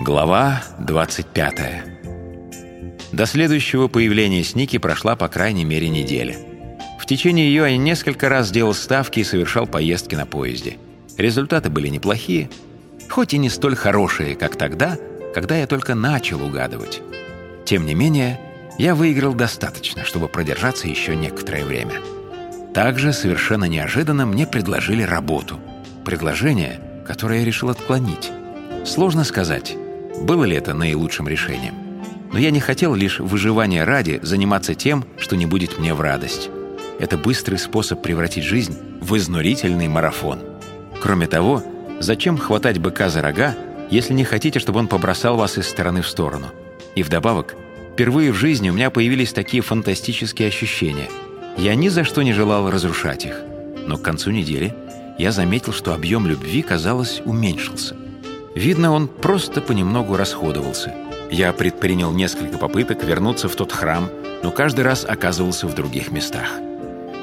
Глава 25 До следующего появления Сники прошла по крайней мере неделя. В течение ее я несколько раз делал ставки и совершал поездки на поезде. Результаты были неплохие, хоть и не столь хорошие, как тогда, когда я только начал угадывать. Тем не менее, я выиграл достаточно, чтобы продержаться еще некоторое время. Также совершенно неожиданно мне предложили работу. Предложение, которое я решил отклонить. Сложно сказать, было ли это наилучшим решением. Но я не хотел лишь выживания ради заниматься тем, что не будет мне в радость. Это быстрый способ превратить жизнь в изнурительный марафон. Кроме того, зачем хватать быка за рога, если не хотите, чтобы он побросал вас из стороны в сторону? И вдобавок, впервые в жизни у меня появились такие фантастические ощущения. Я ни за что не желал разрушать их. Но к концу недели я заметил, что объем любви, казалось, уменьшился. Видно, он просто понемногу расходовался. Я предпринял несколько попыток вернуться в тот храм, но каждый раз оказывался в других местах.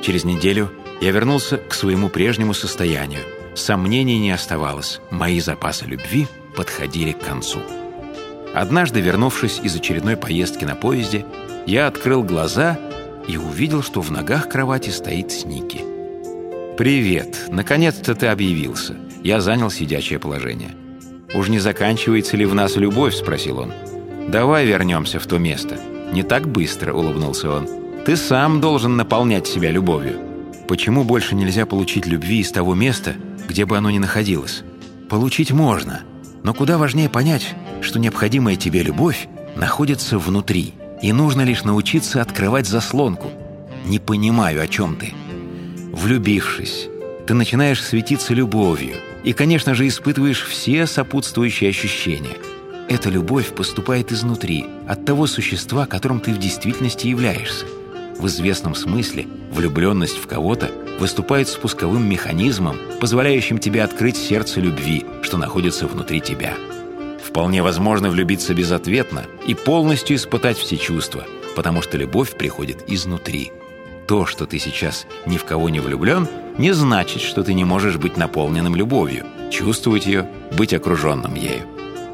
Через неделю я вернулся к своему прежнему состоянию. Сомнений не оставалось, мои запасы любви подходили к концу. Однажды, вернувшись из очередной поездки на поезде, я открыл глаза и увидел, что в ногах кровати стоит Сники. «Привет! Наконец-то ты объявился!» Я занял сидячее положение. «Уж не заканчивается ли в нас любовь?» – спросил он. «Давай вернемся в то место». «Не так быстро», – улыбнулся он. «Ты сам должен наполнять себя любовью». Почему больше нельзя получить любви из того места, где бы оно ни находилось? Получить можно, но куда важнее понять, что необходимая тебе любовь находится внутри, и нужно лишь научиться открывать заслонку. Не понимаю, о чем ты. Влюбившись, ты начинаешь светиться любовью – и, конечно же, испытываешь все сопутствующие ощущения. Эта любовь поступает изнутри, от того существа, которым ты в действительности являешься. В известном смысле влюбленность в кого-то выступает спусковым механизмом, позволяющим тебе открыть сердце любви, что находится внутри тебя. Вполне возможно влюбиться безответно и полностью испытать все чувства, потому что любовь приходит изнутри. То, что ты сейчас ни в кого не влюблен – не значит, что ты не можешь быть наполненным любовью, чувствовать ее, быть окруженным ею.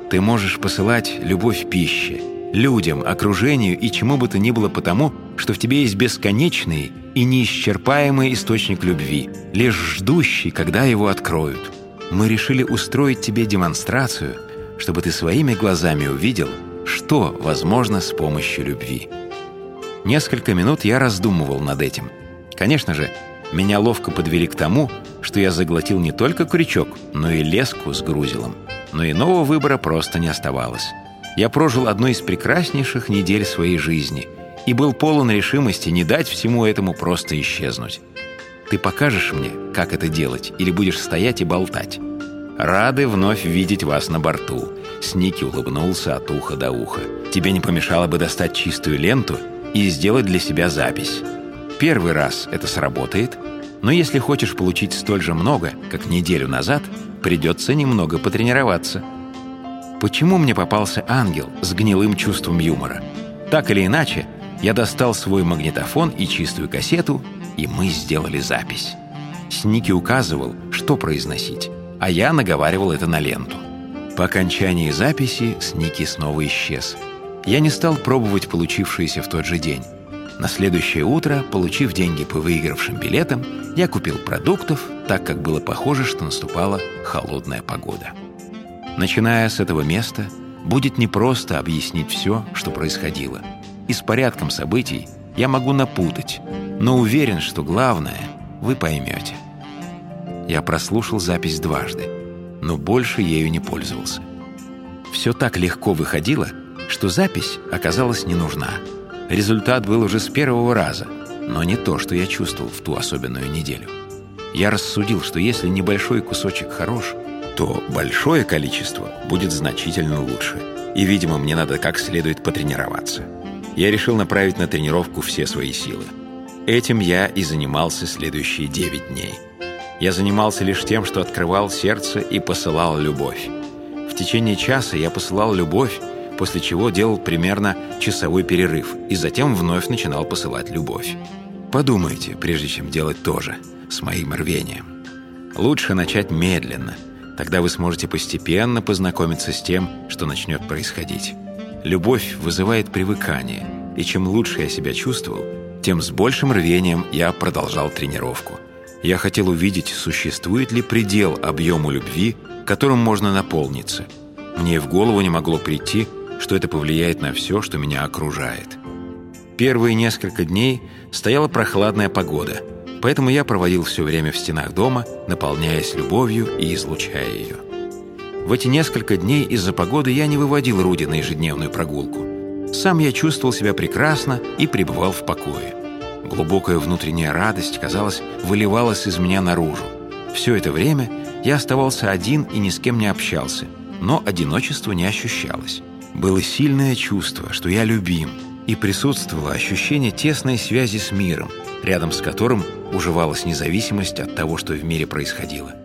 Ты можешь посылать любовь пище, людям, окружению и чему бы то ни было потому, что в тебе есть бесконечный и неисчерпаемый источник любви, лишь ждущий, когда его откроют. Мы решили устроить тебе демонстрацию, чтобы ты своими глазами увидел, что возможно с помощью любви. Несколько минут я раздумывал над этим. Конечно же, меня ловко подвели к тому, что я заглотил не только крючок, но и леску с грузилом. Но иного выбора просто не оставалось. Я прожил одну из прекраснейших недель своей жизни и был полон решимости не дать всему этому просто исчезнуть. Ты покажешь мне, как это делать, или будешь стоять и болтать? Рады вновь видеть вас на борту. Сники улыбнулся от уха до уха. Тебе не помешало бы достать чистую ленту и сделать для себя запись. Первый раз это сработает, но если хочешь получить столь же много, как неделю назад, придется немного потренироваться. Почему мне попался ангел с гнилым чувством юмора? Так или иначе, я достал свой магнитофон и чистую кассету, и мы сделали запись. Сники указывал, что произносить, а я наговаривал это на ленту. По окончании записи Сники снова исчез. Я не стал пробовать получившееся в тот же день. На следующее утро, получив деньги по выигравшим билетам, я купил продуктов, так как было похоже, что наступала холодная погода. Начиная с этого места, будет непросто объяснить все, что происходило. И с порядком событий я могу напутать, но уверен, что главное вы поймете. Я прослушал запись дважды, но больше ею не пользовался. Все так легко выходило, что запись оказалась не нужна – Результат был уже с первого раза, но не то, что я чувствовал в ту особенную неделю. Я рассудил, что если небольшой кусочек хорош, то большое количество будет значительно лучше. И, видимо, мне надо как следует потренироваться. Я решил направить на тренировку все свои силы. Этим я и занимался следующие 9 дней. Я занимался лишь тем, что открывал сердце и посылал любовь. В течение часа я посылал любовь, после чего делал примерно часовой перерыв и затем вновь начинал посылать любовь. Подумайте, прежде чем делать то же, с моим рвением. Лучше начать медленно, Тогда вы сможете постепенно познакомиться с тем, что начнет происходить. Любовь вызывает привыкание, и чем лучше я себя чувствовал, тем с большим рвением я продолжал тренировку. Я хотел увидеть, существует ли предел объему любви, которым можно наполниться. Мне в голову не могло прийти, что это повлияет на все, что меня окружает. Первые несколько дней стояла прохладная погода, поэтому я проводил все время в стенах дома, наполняясь любовью и излучая ее. В эти несколько дней из-за погоды я не выводил Руди на ежедневную прогулку. Сам я чувствовал себя прекрасно и пребывал в покое. Глубокая внутренняя радость, казалось, выливалась из меня наружу. Все это время я оставался один и ни с кем не общался, но одиночество не ощущалось. Было сильное чувство, что я любим, и присутствовало ощущение тесной связи с миром, рядом с которым уживалась независимость от того, что в мире происходило.